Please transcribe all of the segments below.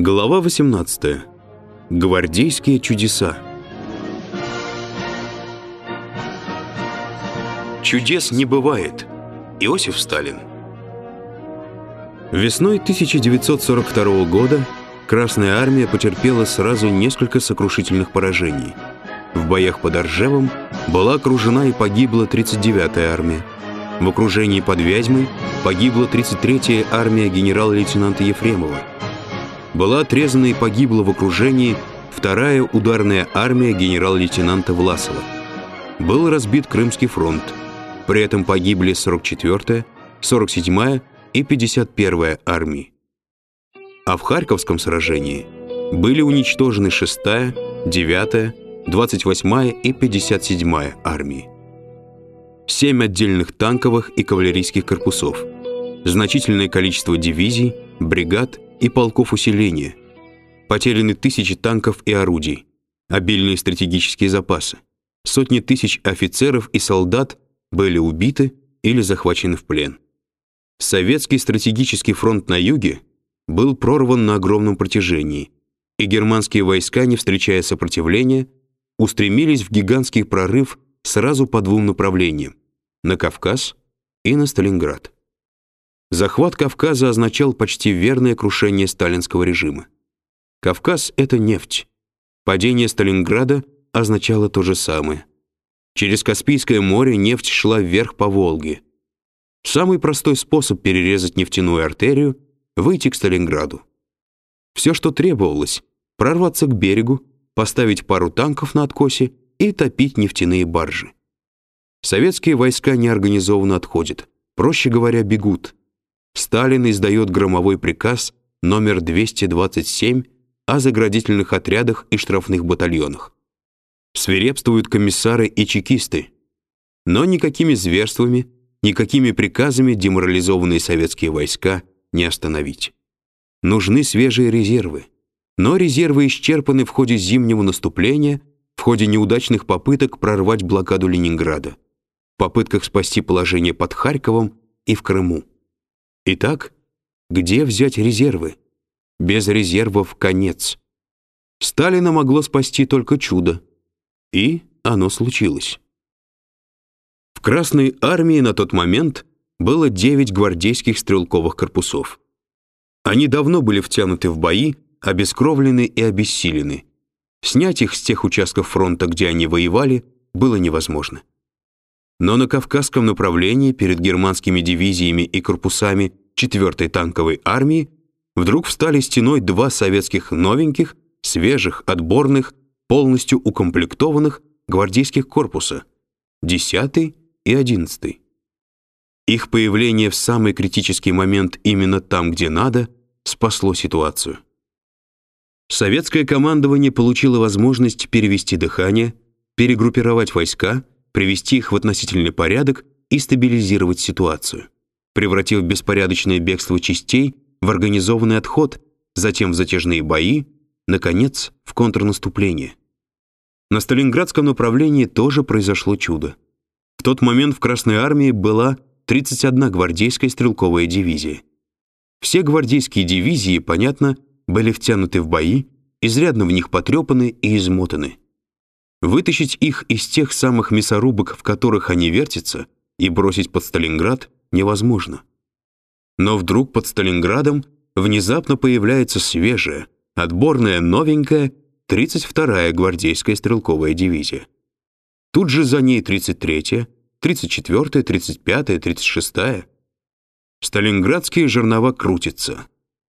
Глава 18. Гвардейские чудеса. Чудес не бывает. Иосиф Сталин. Весной 1942 года Красная армия потерпела сразу несколько сокрушительных поражений. В боях под Оржевом была окружена и погибла 39-я армия. В окружении под Вязьмой погибла 33-я армия генерала-лейтенанта Ефремова. Была отрезана и погибла в окружении вторая ударная армия генерал-лейтенанта Власова. Был разбит Крымский фронт. При этом погибли 44-я, 47-я и 51-я армии. А в Харьковском сражении были уничтожены 6-я, 9-я, 28-я и 57-я армии. Семь отдельных танковых и кавалерийских корпусов, значительное количество дивизий, бригад и полков усиления, потеряны тысячи танков и орудий, обильные стратегические запасы, сотни тысяч офицеров и солдат были убиты или захвачены в плен. Советский стратегический фронт на юге был прорван на огромном протяжении, и германские войска, не встречая сопротивления, устремились в гигантский прорыв сразу по двум направлениям — на Кавказ и на Сталинград. Захват Кавказа означал почти верное крушение сталинского режима. Кавказ — это нефть. Падение Сталинграда означало то же самое. Через Каспийское море нефть шла вверх по Волге — Самый простой способ перерезать нефтяную артерию — выйти к Сталинграду. Все, что требовалось — прорваться к берегу, поставить пару танков на откосе и топить нефтяные баржи. Советские войска неорганизованно отходят, проще говоря, бегут. Сталин издает громовой приказ номер 227 о заградительных отрядах и штрафных батальонах. Свирепствуют комиссары и чекисты, но никакими зверствами никакими приказами деморализованные советские войска не остановить. Нужны свежие резервы. Но резервы исчерпаны в ходе зимнего наступления, в ходе неудачных попыток прорвать блокаду Ленинграда, в попытках спасти положение под Харьковом и в Крыму. Итак, где взять резервы? Без резервов конец. Сталина могло спасти только чудо. И оно случилось. В Красной армии на тот момент было 9 гвардейских стрелковых корпусов. Они давно были втянуты в бои, обескровлены и обессилены. Снять их с тех участков фронта, где они воевали, было невозможно. Но на Кавказском направлении перед германскими дивизиями и корпусами 4-й танковой армии вдруг встали стеной два советских новеньких, свежих, отборных, полностью укомплектованных гвардейских корпуса, 10-й и 11. Их появление в самый критический момент именно там, где надо, спасло ситуацию. Советское командование получило возможность перевести дыхание, перегруппировать войска, привести их в относительный порядок и стабилизировать ситуацию, превратив беспорядочное бегство частей в организованный отход, затем в затяжные бои, наконец, в контрнаступление. На Сталинградском направлении тоже произошло чудо. В тот момент в Красной армии была 31 гвардейская стрелковая дивизия. Все гвардейские дивизии, понятно, были втянуты в бои, изрядно в них потрепаны и измотаны. Вытащить их из тех самых мясорубок, в которых они вертятся, и бросить под Сталинград невозможно. Но вдруг под Сталинградом внезапно появляется свежая, отборная, новенькая 32-я гвардейская стрелковая дивизия. Тут же за ней 33-я, 34-я, 35-я, 36-я. Сталинградские жернова крутятся.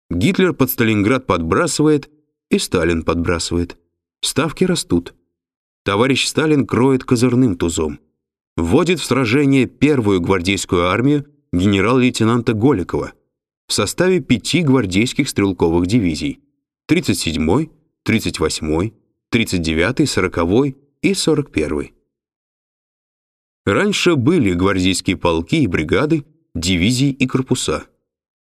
Гитлер под Сталинград подбрасывает, и Сталин подбрасывает. Ставки растут. Товарищ Сталин кроет козырным тузом. Вводит в сражение первую гвардейскую армию генерал-лейтенанта Голикова в составе пяти гвардейских стрелковых дивизий 37-й, 38-й, 39-й, 40-й и 41-й. Раньше были гвардейские полки и бригады, дивизии и корпуса.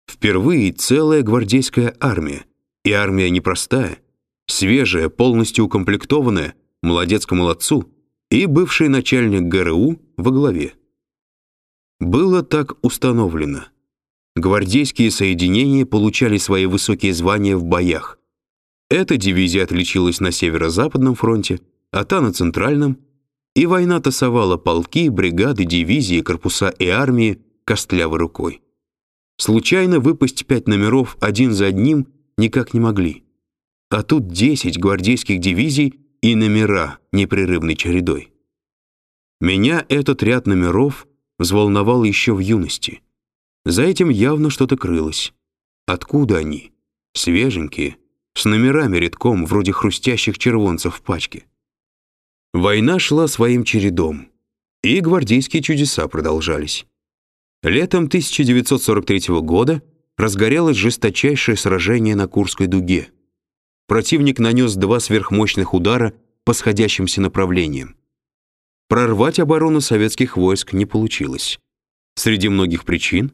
Впервые целая гвардейская армия. И армия непростая, свежая, полностью укомплектованная, молодец к молодцу, и бывший начальник ГРУ во главе. Было так установлено. Гвардейские соединения получали свои высокие звания в боях, Эта дивизия отличилась на северо-западном фронте, а та на центральном, и война тасовала полки, бригады, дивизии, корпуса и армии костлявой рукой. Случайно выпасть пять номеров один за одним никак не могли. А тут десять гвардейских дивизий и номера непрерывной чередой. Меня этот ряд номеров взволновал еще в юности. За этим явно что-то крылось. Откуда они? Свеженькие, с номерами редком, вроде хрустящих червонцев в пачке. Война шла своим чередом, и гвардейские чудеса продолжались. Летом 1943 года разгорелось жесточайшее сражение на Курской дуге. Противник нанес два сверхмощных удара по сходящимся направлениям. Прорвать оборону советских войск не получилось. Среди многих причин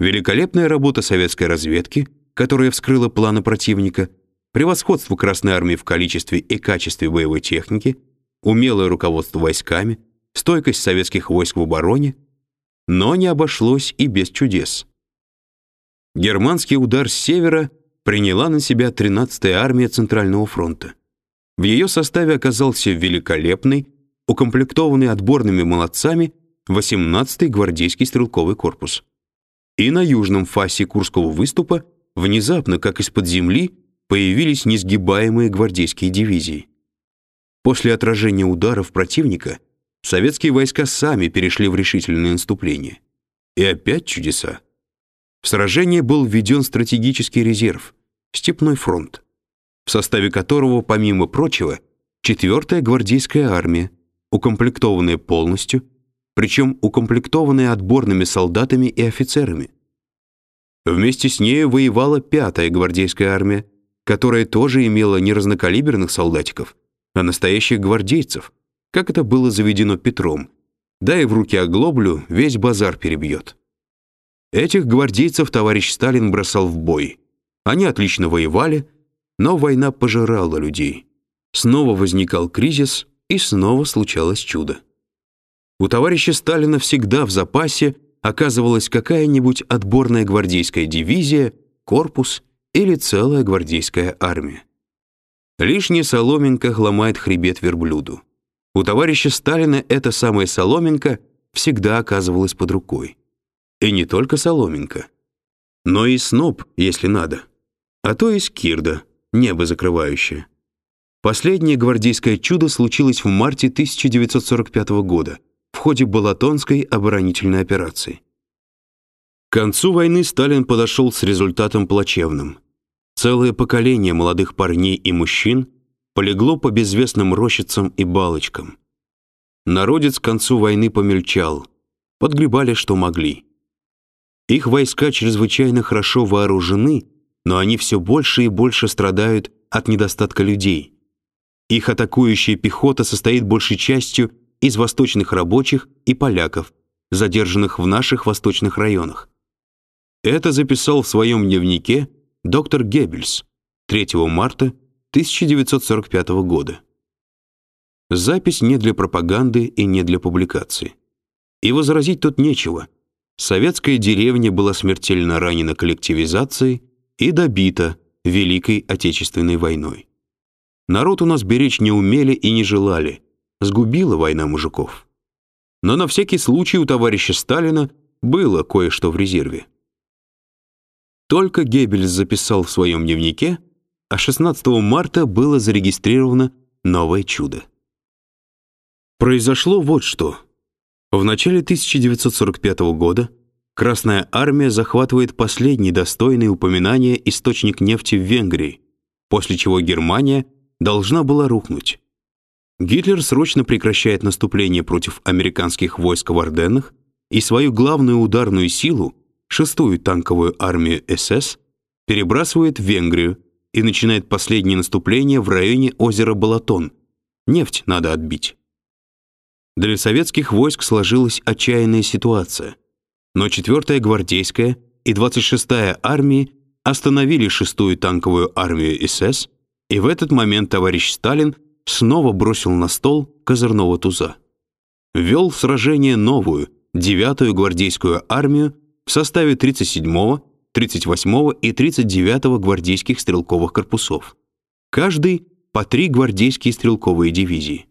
великолепная работа советской разведки, которая вскрыла планы противника, превосходство Красной армии в количестве и качестве боевой техники, умелое руководство войсками, стойкость советских войск в обороне, но не обошлось и без чудес. Германский удар с севера приняла на себя 13-я армия Центрального фронта. В ее составе оказался великолепный, укомплектованный отборными молодцами 18-й гвардейский стрелковый корпус. И на южном фасе Курского выступа внезапно, как из-под земли, появились несгибаемые гвардейские дивизии. После отражения ударов противника советские войска сами перешли в решительное наступление. И опять чудеса. В сражение был введен стратегический резерв Степной фронт, в составе которого, помимо прочего, 4-я гвардейская армия, укомплектованная полностью, причем укомплектованная отборными солдатами и офицерами. Вместе с ней воевала 5-я гвардейская армия, которая тоже имела не разнокалиберных солдатиков, а настоящих гвардейцев, как это было заведено Петром. Дай в руки оглоблю, весь базар перебьет. Этих гвардейцев товарищ Сталин бросал в бой. Они отлично воевали, но война пожирала людей. Снова возникал кризис, и снова случалось чудо. У товарища Сталина всегда в запасе оказывалась какая-нибудь отборная гвардейская дивизия, корпус или целая гвардейская армия. Лишняя соломинка ломает хребет верблюду. У товарища Сталина эта самая соломинка всегда оказывалась под рукой. И не только соломинка, но и сноп, если надо, а то и скирда, небо закрывающее. Последнее гвардейское чудо случилось в марте 1945 года в ходе Балатонской оборонительной операции. К концу войны Сталин подошел с результатом плачевным. Целое поколение молодых парней и мужчин полегло по безвестным рощицам и балочкам. Народец к концу войны помельчал, подгребали что могли. Их войска чрезвычайно хорошо вооружены, но они все больше и больше страдают от недостатка людей. Их атакующая пехота состоит большей частью из восточных рабочих и поляков, задержанных в наших восточных районах. Это записал в своем дневнике доктор Геббельс 3 марта 1945 года. Запись не для пропаганды и не для публикации. И возразить тут нечего. Советская деревня была смертельно ранена коллективизацией и добита Великой Отечественной войной. Народ у нас беречь не умели и не желали. Сгубила война мужиков. Но на всякий случай у товарища Сталина было кое-что в резерве. Только Геббельс записал в своем дневнике, а 16 марта было зарегистрировано новое чудо. Произошло вот что. В начале 1945 года Красная армия захватывает последний достойный упоминания источник нефти в Венгрии, после чего Германия должна была рухнуть. Гитлер срочно прекращает наступление против американских войск в Арденнах и свою главную ударную силу, шестую танковую армию СС, перебрасывает в Венгрию и начинает последнее наступление в районе озера Балатон. Нефть надо отбить. Для советских войск сложилась отчаянная ситуация. Но 4-я гвардейская и 26-я армии остановили 6-ю танковую армию СС, и в этот момент товарищ Сталин снова бросил на стол козырного туза. Вел в сражение новую, 9-ю гвардейскую армию в составе 37-го, 38-го и 39-го гвардейских стрелковых корпусов. каждый по три гвардейские стрелковые дивизии.